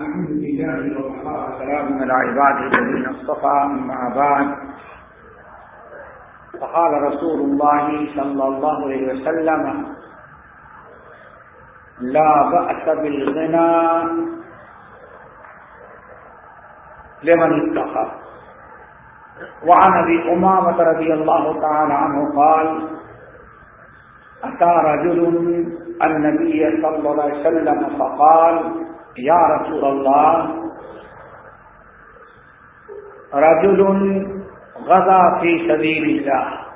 الحمد لله وكفى وسلام على عباده الذين اصطفى اما بعد، فقال رسول الله صلى الله عليه وسلم، لا بأس بالغنى لمن اتقى وعن ابي امامه رضي الله تعالى عنه قال اتى رجل النبي صلى الله عليه وسلم فقال یا رسول اللہ۔ رجل غزا فی سبیل اللہ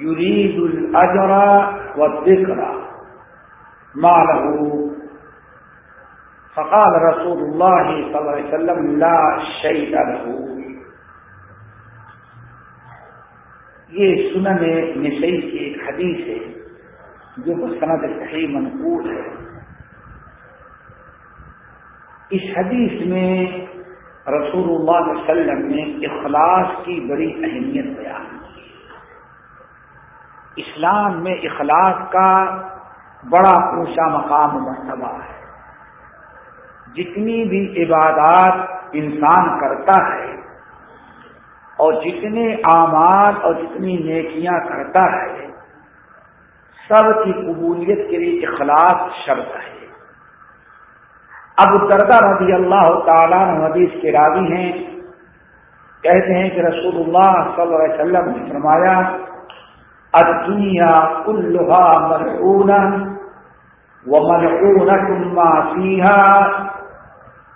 یرید الاجر والذکر ما له۔ فقال رسول اللہ صلی اللہ علیہ وسلم، لا شیء له۔ یہ سنن نسائی کی ایک حدیث ہے، جو سند صحیح منقول ہے۔ اس حدیث میں رسول اللہ علیہ وسلم نے اخلاص کی بڑی اہمیت بیان کی۔ اسلام میں اخلاص کا بڑا اونچا مقام مرتبہ ہے۔ جتنی بھی عبادات انسان کرتا ہے اور جتنے اعمال اور جتنی نیکیاں کرتا ہے، سب کی قبولیت کے لیے اخلاص شرط ہے۔ اب دردہ رضی اللہ تعالیٰ حدیث کے راوی ہیں۔ کہتے ہیں کہ رسول اللہ صلی اللہ علیہ وسلم نے فرمایا دنیا کلوہا مرعون و مرعون تما سیاح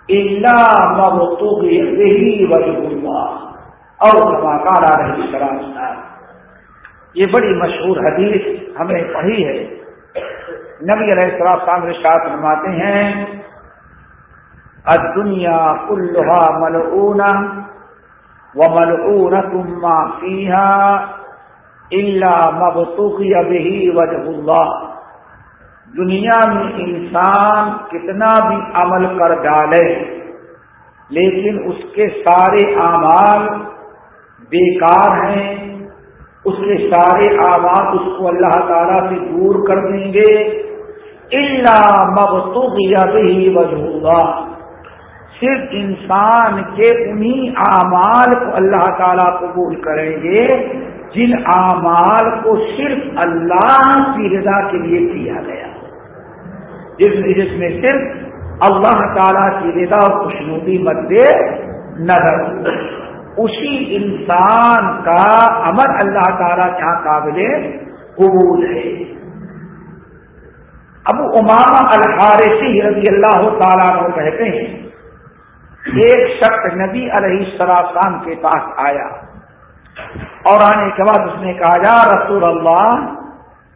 اللہ مبتوی ولی اللہ۔ اور کارا رہی شراب یہ بڑی مشہور حدیث ہمیں پڑھی ہے۔ نبی علیہ السلام صاحب شاہ فرماتے ہیں الدنيا كلها ملعونة وملعونة ما فيها إلا ما بتغي به وجه الله. دنیا میں انسان کتنا بھی عمل کر ڈالے، لیکن اس کے سارے اعمال بیکار ہیں، اس کے سارے اعمال اس کو اللہ تعالیٰ سے دور کر دیں گے اللہ مبتوب یا بھی وجہ اللہ صرف انسان کے انہی اعمال کو اللہ تعالیٰ قبول کریں گے، جن اعمال کو صرف اللہ کی رضا کے لیے کیا گیا۔ جس جس میں صرف اللہ تعالیٰ کی رضا اور خوشنودی مد نظر اسی انسان کا عمل اللہ تعالیٰ کیا ہاں قابل قبول ہے۔ ابو امامہ الحارثی رضی اللہ تعالیٰ کہتے ہیں ایک شخص نبی علیہ السلام کے پاس آیا اور آنے کے بعد اس نے کہا، یا رسول اللہ،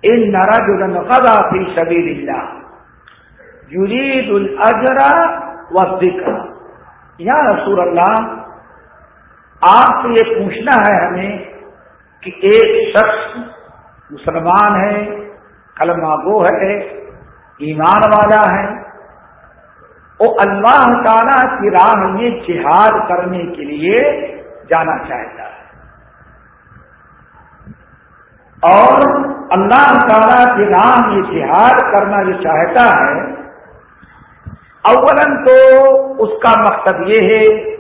ان نرجن قدا فی سبیل اللہ یرید الاجرا و ذکر یا رسول اللہ، آپ سے یہ پوچھنا ہے ہمیں کہ ایک شخص مسلمان ہے، کلمہ گو ہے، ایمان والا ہے وہ اللہ تعالیٰ کی راہ میں جہاد کرنے کے لیے جانا چاہتا ہے۔ اور اللہ تعالیٰ کی راہ میں جہاد کرنا جو چاہتا ہے اولن تو اس کا مقصد یہ ہے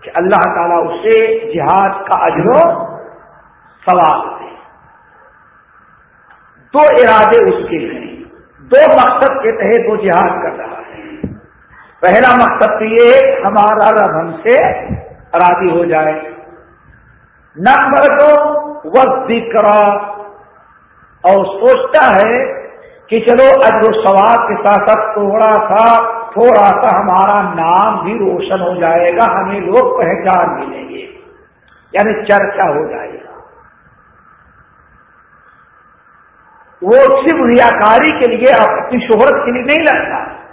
کہ اللہ تعالیٰ اسے جہاد کا اجر و سوال دے۔ دو ارادے اس کے ہیں۔ دو مقصد کے تحت وہ جہاد کر رہا ہے۔ پہلا مقصد تو یہ ہمارا رب ہم سے راضی ہو جائے۔ نمبر دو وقت ذکر اور سوچتا ہے کہ چلو اجر و سواب کے ساتھ ساتھ تھوڑا سا تھوڑا سا ہمارا نام بھی روشن ہو جائے گا، ہمیں لوگ پہچان ملیں گے۔ یعنی چرچا ہو جائے گا۔ وہ صرف ریاکاری کے لیے اپنی شہرت کے لیے نہیں لگتا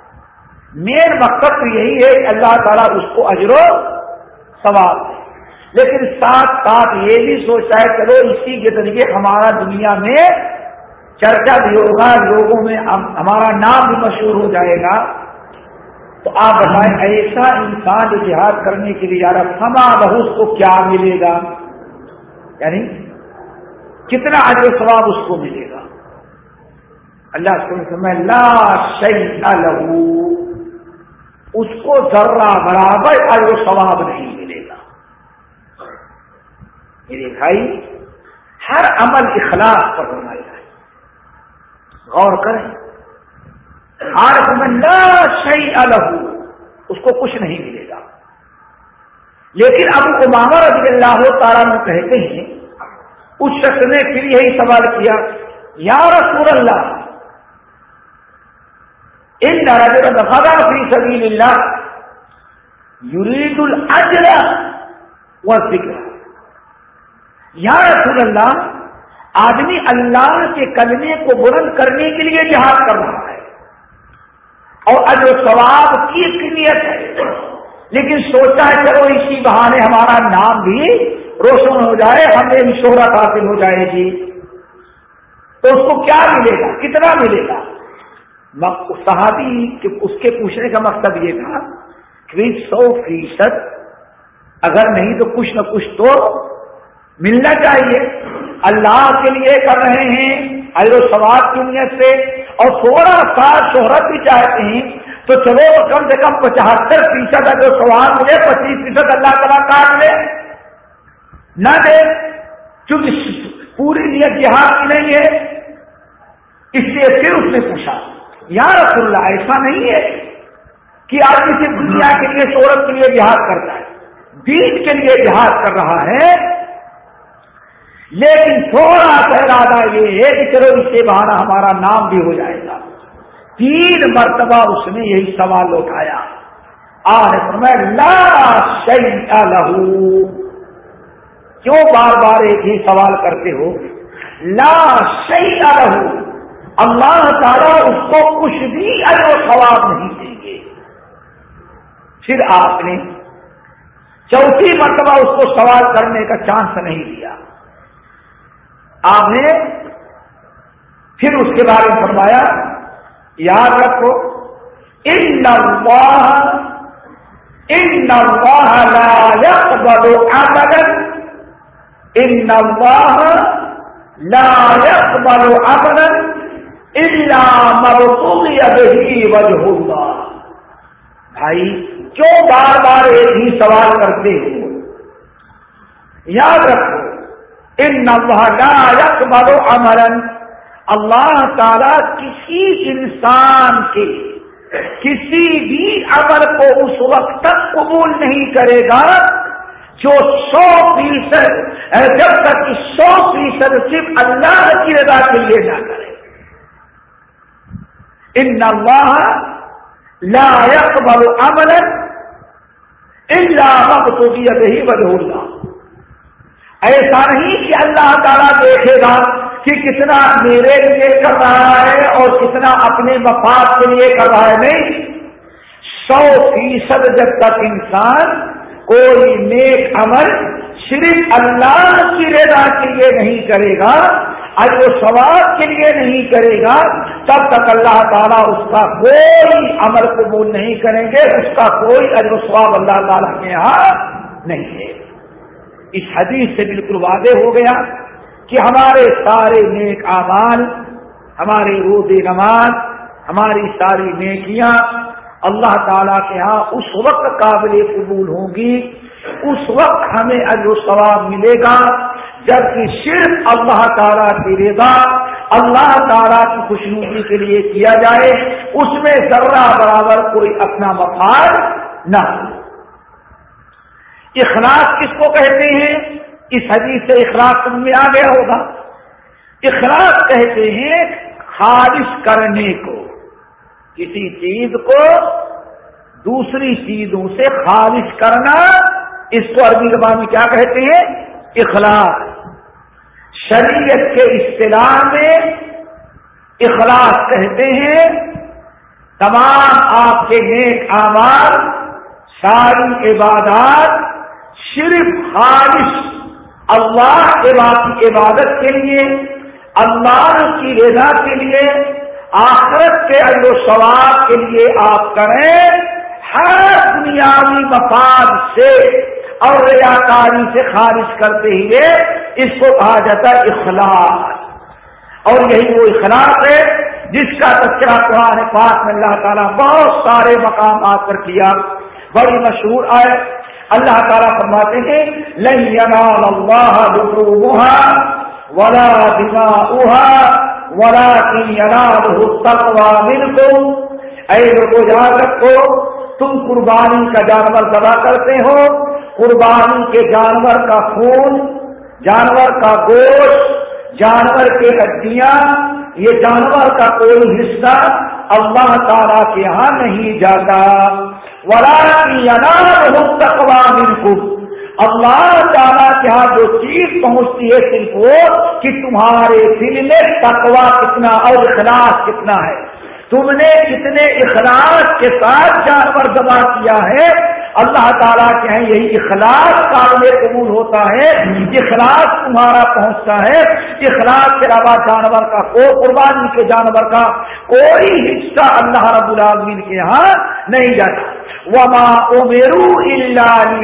مین مقصد تو یہی ہے کہ اللہ تعالیٰ اس کو اجر و ثواب دے۔ لیکن ساتھ ساتھ یہ بھی سوچتا ہے، چلو اسی کے ذریعے ہمارا دنیا میں چرچا بھی ہوگا، لوگوں میں ہمارا نام بھی مشہور ہو جائے گا۔ تو آپ بتائیں، ایسا انسان جو جہاد کرنے کے لیے جا رہا سما بہو اس کو کیا ملے گا؟ یعنی کتنا اجر ثواب اس کو ملے گا؟ اللہ لا شیء لہو۔ اس کو ذرہ برابر اور وہ ثواب نہیں ملے گا۔ میرے بھائی، ہر عمل اخلاق پر ہونا چاہیے غور کریں۔ ہر نہ صحیح الگ اس کو کچھ نہیں ملے گا۔ لیکن اب امام رضی اللہ تعالیٰ میں کہتے ہیں، اس شخص نے پھر یہی سوال کیا، یا رسول اللہ ان دفاع فی سبیل اللہ یرید الجر و ذکر یا رسول اللہ آدمی اللہ کے کلمے کو بلند کرنے کے لیے جہاد کر رہا ہے اور اجر ثواب کی نیت ہے۔ لیکن سوچا ہے چلو اسی بہانے ہمارا نام بھی روشن ہو جائے ہمیں بھی شہرت حاصل ہو جائے گی۔ تو اس کو کیا ملے گا؟ کتنا ملے گا؟ صحابی اس کے پوچھنے کا مقصد یہ تھا کہ سو فیصد اگر نہیں تو کچھ نہ کچھ تو ملنا چاہیے۔ اللہ کے لیے کر رہے ہیں و سواد کی نیت سے۔ اور تھوڑا سا شہرت بھی چاہتے ہیں، تو چلو کم سے کم پچہتر فیصد اگر سواد ملے پچیس فیصد اللہ تعالیٰ کاٹ لے۔ نہ دے کیونکہ پوری نیت جہاد کی نہیں ہے۔ اس لیے پھر اس نے پوچھا۔ یا رسول اللہ، ایسا نہیں ہے کہ آپ کسی دنیا کے لیے شہرت کے لیے جہاد کرتا ہے، دین کے لیے جہاد کر رہا ہے۔ لیکن تھوڑا سا ارادہ یہ ہے کہ چلو اس سے بہانا ہمارا نام بھی ہو جائے گا۔ تین مرتبہ اس نے یہی سوال اٹھایا۔ آج میں لا لہو کیوں بار بار ایک ہی سوال کرتے ہو؟ لا شہید لہو اللہ تعالیٰ اس کو کچھ بھی و سوال نہیں دیں گے۔ پھر آپ نے چوتھی مرتبہ اس کو سوال کرنے کا چانس نہیں دیا۔ آپ نے پھر اس کے بارے میں فرمایا، یاد رکھو، ان ان لا يقبل عملا، ان لا يقبل عملا۔ الا بھائی کیوں بار بار ایک ہی سوال کرتے ہو، یاد رکھو، ان مرو امرن اللہ تعالی کسی انسان کے کسی بھی عمل کو اس وقت تک قبول نہیں کرے گا جو سو فیصد، جب تک کہ سو فیصد صرف اللہ کی رضا کے لیے نہ کرے۔ ان اللہ لا يقبل عملا الا مقصودیت ہی وجہ اللہ ایسا نہیں کہ اللہ تعالیٰ دیکھے گا کہ کتنا میرے لیے کر رہا ہے اور کتنا اپنے مفاد کے لیے کر رہا ہے۔ نہیں، سو فیصد جب تک انسان کوئی نیک عمل صرف اللہ کی رضا کے لیے نہیں کرے گا، اور وہ سواب کے لیے نہیں کرے گا، تب تک اللہ تعالیٰ اس کا کوئی عمل قبول نہیں کریں گے، اس کا کوئی اجر سواب اللہ تعالیٰ کے یہاں نہیں ہے۔ اس حدیث سے بالکل واضح ہو گیا کہ ہمارے سارے نیک آمان ہمارے رود نماز، ہماری ساری نیکیاں اللہ تعالیٰ کے ہاں اس وقت قابل قبول ہوں گی اس وقت ہمیں اجر و ثواب ملے گا جبکہ صرف اللہ تعالیٰ کی رضا، اللہ تعالیٰ کی خوشنودی کے لیے کیا جائے، اس میں ذرہ برابر کوئی اپنا مفاد نہ ہو۔ اخلاص کس کو کہتے ہیں؟ اس حدیث سے اخلاص میں آ گیا ہوگا۔ اخلاص کہتے ہیں خارش کرنے کو، کسی چیز کو دوسری چیزوں سے خارش کرنا اس کو عربی زبان میں کیا کہتے ہیں؟ اخلاص۔ شریعت کے اصطلاح میں اخلاص کہتے ہیں۔ تمام آپ کے نیک آواز ساری عبادات صرف خالص اللہ کی عبادت کے لیے، اللہ کی رضا کے لیے، آخرت کے اجر و ثواب کے لیے آپ کریں۔ ہر دنیاوی مفاد سے اور ریاکاری سے خارج کرتے ہوئے اس کو کہا جاتا ہے اخلاق۔ اور یہی وہ اخلاق ہے جس کا تذکرہ قرآن پاک میں اللہ تعالیٰ بہت سارے مقامات پر کیا۔ بڑی مشہور آئے اللہ تعالیٰ فرماتے ہیں ولا ولا اے لوگوں یاد رکھو، تم قربانی کا جانور دبا کرتے ہو قربانی کے جانور کا خون، جانور کا گوشت، جانور کے ہڈیاں، یہ جانور کا کوئی حصہ اللہ تعالیٰ کے یہاں نہیں جاتا۔ اللہ تعالیٰ کے ہاں جو چیز پہنچتی ہے صرف وہ کہ تمہارے دل میں تقوا کتنا اور اخلاص کتنا ہے۔ تم نے کتنے اخلاص کے ساتھ جانور دبا کیا ہے؟ اللہ تعالیٰ کے ہیں یہی اخلاص قابل قبول ہوتا ہے، اخلاص تمہارا پہنچتا ہے۔ اخلاص کے علاوہ جانور کا کو قربانی کے جانور کا کوئی حصہ اللہ رب العالمین کے یہاں نہیں جاتا۔ وما امرو اللہ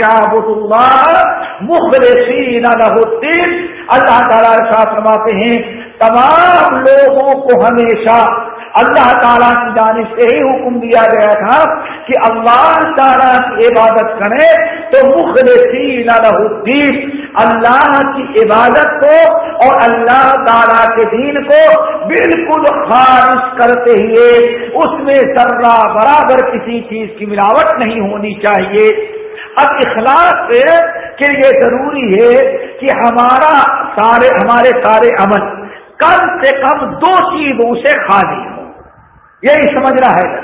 مخلصین له الدین اللہ تعالیٰ ساتھ فرماتے ہیں، تمام لوگوں کو ہمیشہ اللہ تعالیٰ کی جانب سے ہی حکم دیا گیا تھا کہ اللہ تعالیٰ کی عبادت کرے تو مخلصین له الدین۔ اللہ کی عبادت کو اور اللہ تعالیٰ کے دین کو بالکل خارج کرتے ہوئے اس میں ذرہ برابر کسی چیز کی ملاوٹ نہیں ہونی چاہیے۔ اب اخلاق کے لیے ضروری ہے کہ ہمارا سارے ہمارے سارے عمل کم سے کم دو چیزوں سے خالی ہوں۔ یہی سمجھنا ہے۔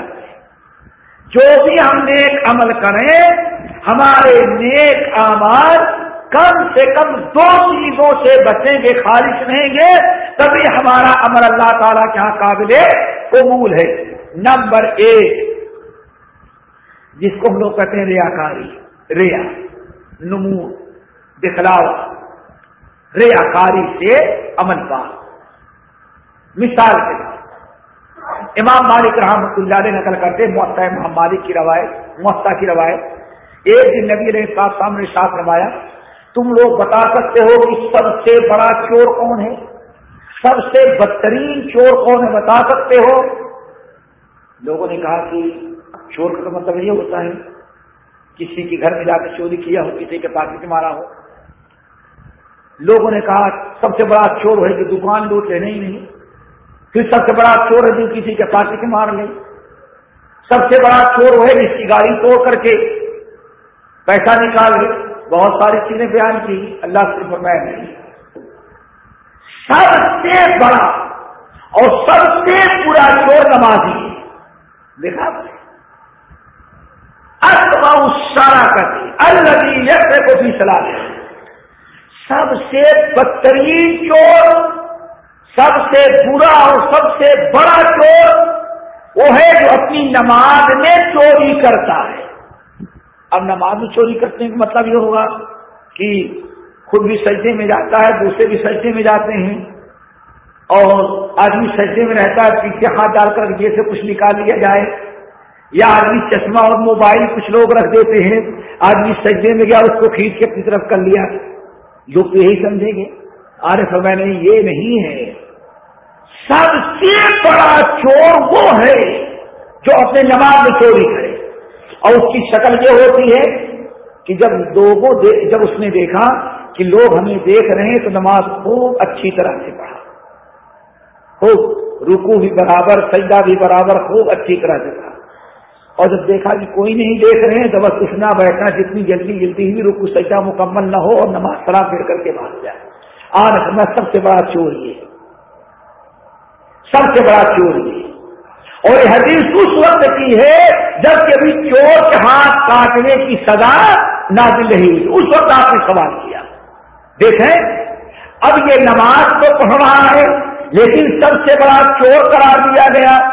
جو بھی ہم نیک عمل کریں، ہمارے نیک اعمال کم سے کم دو چیزوں سے بچیں گے، خالص رہیں گے۔ تبھی ہمارا عمل اللہ تعالیٰ کے یہاں قابل قبول ہے۔ نمبر ایک، جس کو ہم لوگ کہتے ہیں ریا کاری ریا نمو دکھلاوا۔ ریا کاری سے امن پاس مثال کے بعد امام مالک رحمۃ اللہ نے نقل کرتے موسا امام مالک کی روایت موسا کی روایت۔ ایک دن نبی نے ساتھ سامنے ساتھ روایا تم لوگ بتا سکتے ہو کہ سب سے بڑا چور کون ہے؟ سب سے بدترین چور کون ہے؟ بتا سکتے ہو؟ لوگوں نے کہا کہ چور کا مطلب یہ ہوتا ہے، کسی کے گھر میں جا کے چوری کیا ہو، کسی کے پاکٹ مارا ہو۔ لوگوں نے کہا، سب سے بڑا چور ہے جو دکان لوٹ لینے ہی نہیں۔ پھر سب سے بڑا چور ہے جو کسی کے پاکٹ مار لے سب سے بڑا چور وہ ہے جس کی گاڑی توڑ کر کے پیسہ نکال لے بہت ساری چیزیں بیان کی۔ اللہ سے فرمایا نہیں سب سے بڑا اور سب سے برا چور نمازی۔ دیکھا سارا کرتی اللہ کو بھی سلاح سب سے بدترین چور سب سے برا اور سب سے بڑا چور وہ ہے جو اپنی نماز میں چوری کرتا ہے۔ اب نماز میں چوری کرنے کا مطلب یہ ہوگا کہ خود بھی سجدے میں جاتا ہے، دوسرے بھی سجدے میں جاتے ہیں۔ اور آدمی سجدے میں رہتا ہے، پیچھے ہاتھ ڈال کر یہ سے کچھ نکال لیا جائے۔ یا آدمی چشمہ اور موبائل کچھ لوگ رکھ دیتے ہیں، آدمی سجدے میں گیا، اس کو کھینچ کے اپنی طرف کر لیا۔ لوگ تو یہی سمجھیں گے۔ آر سمے نہیں، یہ نہیں ہے۔ سب سے بڑا چور وہ ہے جو اپنے نماز میں چوری کرے۔ اور اس کی شکل یہ ہوتی ہے کہ جب لوگوں جب اس نے دیکھا کہ لوگ ہمیں دیکھ رہے ہیں تو نماز خوب اچھی طرح سے پڑھا۔ خوب رکو بھی برابر، سجدہ بھی برابر، خوب اچھی طرح سے پڑھا۔ اور جب دیکھا کہ کوئی نہیں دیکھ رہے ہیں تو بس اٹھنا، بیٹھنا، جتنی جلدی جلدی ہی رکو سجدہ مکمل نہ ہو اور نماز سرا پھر کر کے بھاگ جائے۔ آج میں سب سے بڑا چور یہ سب سے بڑا چور یہ اور یہ حدیث اس وقت کی ہے جب کبھی چور کے ہاتھ کاٹنے کی سزا نازل نہیں ہوئی۔ اس وقت آپ نے سوال کیا۔ دیکھیں، اب یہ نماز تو پڑھ رہا ہے، لیکن سب سے بڑا چور قرار دیا گیا۔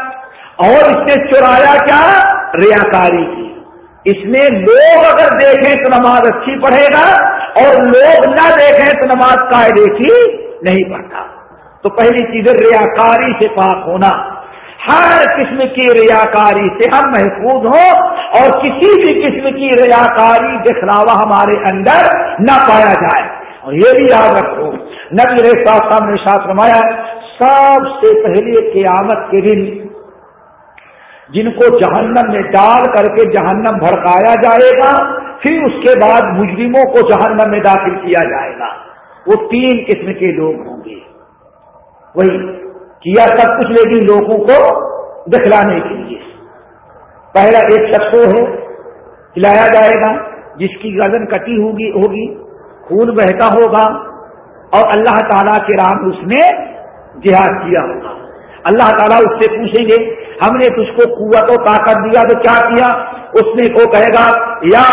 اور اس نے چورایا کیا؟ ریاکاری کی۔ اس میں لوگ اگر دیکھیں تو نماز اچھی پڑھے گا، اور لوگ نہ دیکھیں تو نماز قاعدے کی نہیں پڑھتا۔ تو پہلی چیز ریاکاری سے پاک ہونا۔ ہر قسم کی ریاکاری سے ہم محفوظ ہوں اور کسی بھی قسم کی ریاکاری دکھلاوا ہمارے اندر نہ پایا جائے۔ اور یہ بھی یاد رکھو، نبی ریسا نے ساتھ رمایا سب سے پہلے قیامت کے دن جن کو جہنم میں ڈال کر کے جہنم بھڑکایا جائے گا، پھر اس کے بعد مجرموں کو جہنم میں داخل کیا جائے گا۔ وہ تین قسم کے لوگ ہوں گے۔ وہی کیا سب کچھ لیکن لوگوں کو دکھلانے کے لیے۔ پہلا ایک شخص ہے، کھلایا جائے گا، جس کی گردن کٹی ہوگی ہوگی، خون بہتا ہوگا، اور اللہ تعالیٰ کے رام اس نے جہاد کیا ہوگا۔ اللہ تعالیٰ اس سے پوچھیں گے، ہم نے تجھ کو قوت و طاقت دیا تو کیا کیا؟ اس نے کو کہے گا، یا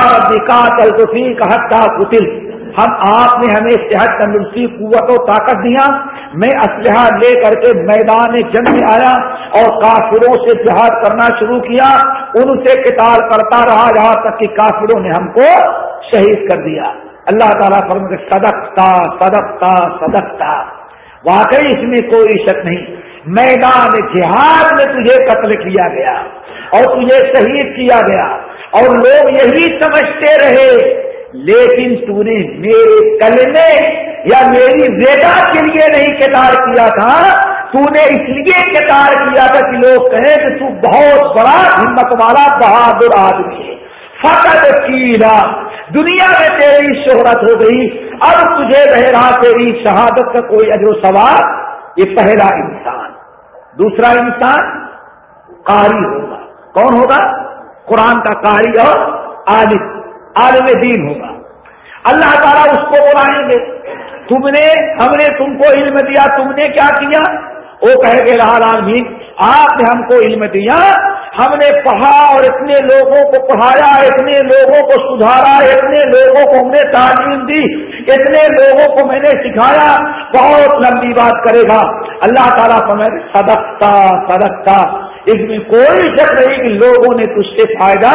کا قتل۔ ہم آپ نے ہمیں صحت تندرستی، قوت و طاقت دیا میں اسلحہ لے کر کے میدان جنگ میں آیا اور کافروں سے جہاد کرنا شروع کیا، ان سے کتاب کرتا رہا جہاں تک کہ کافروں نے ہم کو شہید کر دیا۔ اللہ تعالیٰ فرم کے صدقتا صدقتا صدقتا۔ واقعی اس میں کوئی شک نہیں۔ میدان جہاد میں تجھے قتل کیا گیا اور تجھے شہید کیا گیا اور لوگ یہی سمجھتے رہے لیکن تو نے میرے کلمے یا میری بیٹا کے لیے نہیں کتار کیا تھا۔ تو نے اس لیے کتار کیا تھا کہ لوگ کہیں کہ تو بہت بڑا ہمت والا بہادر آدمی ہے۔ فقط کیلا دنیا میں تیری شہرت ہو گئی۔ اب تجھے رہ رہا تیری شہادت کا کوئی اجر و سوال یہ پہلا انسان۔ دوسرا انسان قاری ہوگا۔ کون ہوگا؟ قرآن کا قاری اور عالم۔ عالم دین ہوگا۔ اللہ تعالیٰ اس کو بلائیں گے۔ تم نے، ہم نے تم کو علم دیا، تم نے کیا کیا؟ وہ کہہ گے رہا عالمین آپ نے ہم کو علم دیا۔ ہم نے پڑھا اور اتنے لوگوں کو پڑھایا، اتنے لوگوں کو سدھارا، اتنے لوگوں کو ہم نے تعلیم دی، اتنے لوگوں کو میں نے سکھایا۔ بہت لمبی بات کرے گا۔ اللہ تعالیٰ کو میں سدکتا سدکتا اس میں کوئی شک نہیں کہ لوگوں نے تجھ سے فائدہ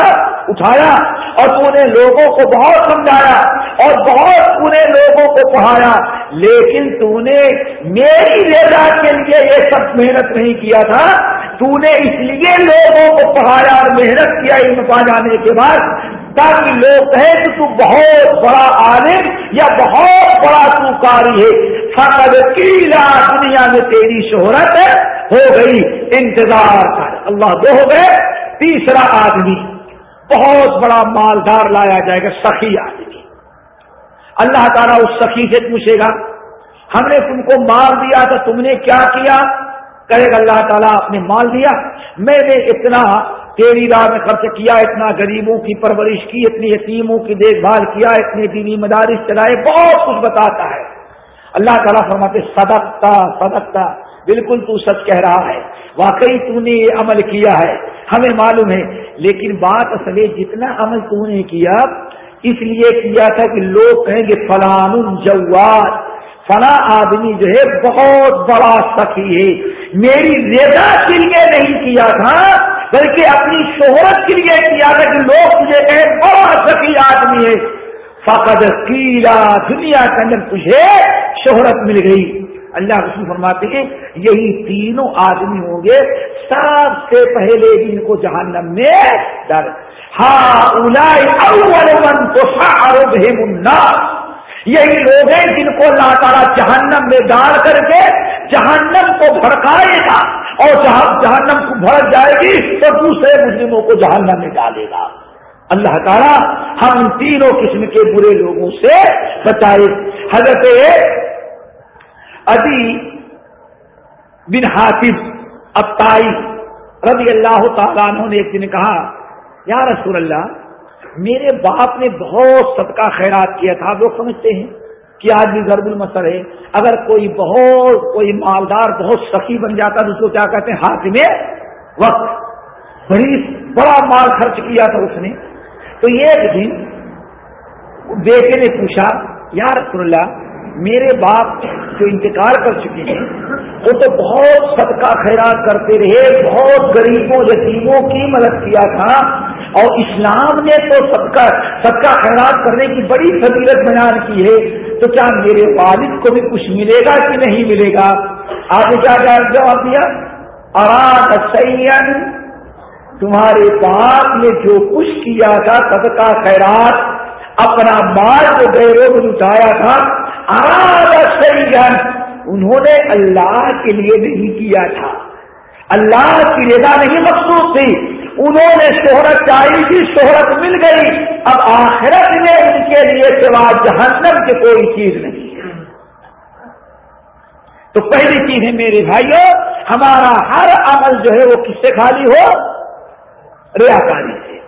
اٹھایا اور تو نے لوگوں کو بہت سمجھایا اور بہت پورے لوگوں کو پڑھایا، لیکن تو نے میری رضا کے لیے یہ سب محنت نہیں کیا تھا۔ تو نے اس لیے لوگوں کو پڑھایا اور محنت کیا علم پا جانے کے بعد، تاکہ لوگ کہیں کہ تو بہت بڑا عالم یا بہت بڑا تو کاری ہے۔ فقط کیلا دنیا میں تیری شہرت ہے۔ ہو گئی، انتظار کر۔ اللہ دو ہو گئے، تیسرا آدمی۔ بہت بڑا مالدار لایا جائے گا، سخی آدمی۔ اللہ تعالیٰ اس سخی سے پوچھے گا، ہم نے تم کو مال دیا تو تم نے کیا کیا؟ کہے گا، اللہ تعالیٰ آپ نے مال دیا۔ میں نے اتنا تیری راہ میں خرچ کیا، اتنا غریبوں کی پرورش کی، اتنی یتیموں کی دیکھ بھال کیا، اتنے دینی مدارس چلائے، بہت کچھ بتاتا ہے۔ اللہ تعالیٰ فرماتے، صدقتا صدقتا۔ بالکل تو سچ کہہ رہا ہے۔ واقعی تو نے یہ عمل کیا ہے، ہمیں معلوم ہے۔ لیکن بات اصل جتنا عمل تو نے کیا، اس لیے کیا تھا کہ لوگ کہیں گے فلان جواد، فلاں آدمی جو ہے بہت بڑا سخی ہے۔ میری رضا کے لیے نہیں کیا تھا، بلکہ اپنی شہرت کے لیے کیا تھا کہ لوگ تجھے کہیں بڑا سخی آدمی ہے۔ فقد کیلا دنیا کے اندر تجھے شہرت مل گئی۔ اللہ رسول فرماتے ہیں، یہی تینوں آدمی ہوں گے، سب سے پہلے دن کو جہنم میں ڈر ہاں اول من تو یہی لوگ ہیں جن کو اللہ تعالیٰ جہنم میں ڈال کر کے جہنم کو بھڑکائے گا۔ اور جہاں جہنم کو بھڑک جائے گی، تو دوسرے مجرموں کو جہنم میں ڈالے گا۔ اللہ تعالیٰ ہم تینوں قسم کے برے لوگوں سے بچائے۔ حضرت ابھی بن حاطب ابتائی رضی اللہ تعالیٰ نے ایک دن کہا، یا رسول اللہ، میرے باپ نے بہت صدقہ خیرات کیا تھا، آپ لوگ سمجھتے ہیں کہ آج بھی ضرب المسر ہے، اگر کوئی بہت، کوئی مالدار بہت سخی بن جاتا تو اس کو کیا کہتے ہیں ہاتھ میں وقت. بڑی، بڑا مال خرچ کیا تھا اس نے۔ تو ایک دن بیٹے نے پوچھا، یا رسول اللہ میرے باپ جو انتقال کر چکے ہیں، وہ تو بہت صدقہ خیرات کرتے رہے، بہت غریبوں یتیموں کی مدد کیا تھا، اور اسلام نے تو صدقہ صدقہ خیرات کرنے کی بڑی فضیلت بیان کی ہے۔ تو کیا میرے والد کو بھی کچھ ملے گا کہ نہیں ملے گا؟ آپ نے کیا جواب دیا؟ اراد سین تمہارے باپ نے جو کچھ کیا تھا، صدقہ خیرات، اپنا مال جو گیروں میں اٹھایا تھا۔ انہوں نے اللہ کے لیے نہیں کیا تھا۔ اللہ کی رضا نہیں مخصوص تھی۔ انہوں نے شہرت چاہی تھی، شہرت مل گئی۔ اب آخرت میں ان کے لیے سوا جہنم کی کوئی چیز نہیں۔ ہے تو پہلی چیز ہے، میرے بھائیوں ہمارا ہر عمل جو ہے وہ کس سے خالی ہو؟ ریاکاری سے۔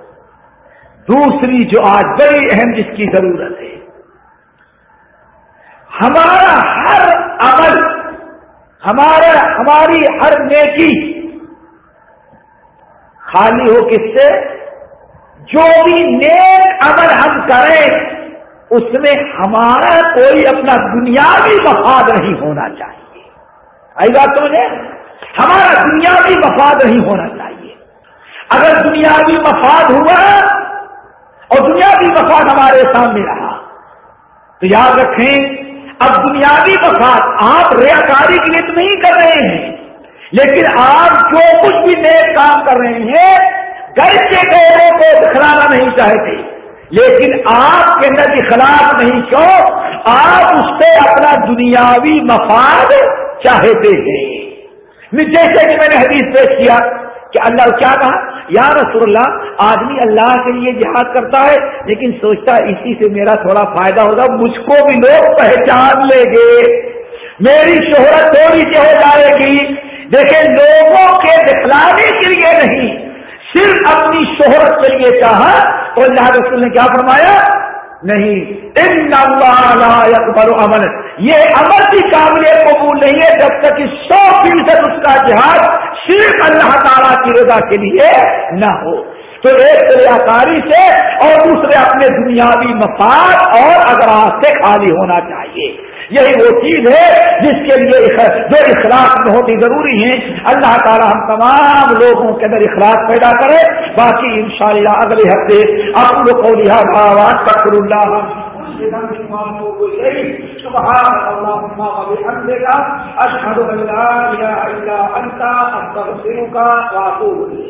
دوسری جو آج بڑی اہم جس کی ضرورت ہے ہمارا ہر عمل، ہمارا، ہماری ہر نیکی خالی ہو کس سے؟ جو بھی نیک عمل ہم کریں، اس میں ہمارا کوئی اپنا دنیاوی مفاد نہیں ہونا چاہیے۔ آئی بات سمجھے ہمارا دنیاوی مفاد نہیں ہونا چاہیے۔ اگر دنیاوی مفاد ہوا اور دنیاوی مفاد ہمارے سامنے رہا، تو یاد رکھیں اب بنیادی مفاد آپ ریاکاری کے لیے تو نہیں کر رہے ہیں، لیکن آپ جو کچھ بھی نیک کام کر رہے ہیں، گھر کے گوروں کو دکھلانا نہیں چاہتے۔ لیکن آپ کے اندر اخلاق نہیں، کیوں؟ آپ اس سے اپنا دنیاوی مفاد چاہتے ہیں۔ جیسے کہ میں نے حدیث پیش کیا کہ اللہ کیا کہا؟ یا رسول اللہ، آدمی اللہ کے لیے جہاد کرتا ہے، لیکن سوچتا ہے اسی سے میرا تھوڑا فائدہ ہوگا، مجھ کو بھی لوگ پہچان لیں گے۔ میری شہرت تھوڑی سی ہو جائے گی۔ دیکھیں، لوگوں کے دکھلانے کے لیے نہیں، صرف اپنی شہرت کے لیے چاہا۔ تو اللہ رسول نے کیا فرمایا؟ نہیں۔ ان اکبر امن یہ امن کی قابل قبول نہیں ہے جب تک کہ سو فیصد اس کا جہاد صرف اللہ تعالیٰ کی رضا کے لیے نہ ہو۔ تو ایک ریاکاری سے اور دوسرے اپنے دنیاوی مفاد اور اگر سے خالی ہونا چاہیے۔ یہی وہ چیز ہے جس کے لیے جو اخلاق بہت ہی ضروری ہے اللہ تعالیٰ ہم تمام لوگوں کے اندر اخلاق پیدا کرے۔ باقی انشاءاللہ اگلے ہفتے آپ لوگ کو لہٰذا تقر اللہ اشهد ان لا اله الا انت استغفرك واتوب اليك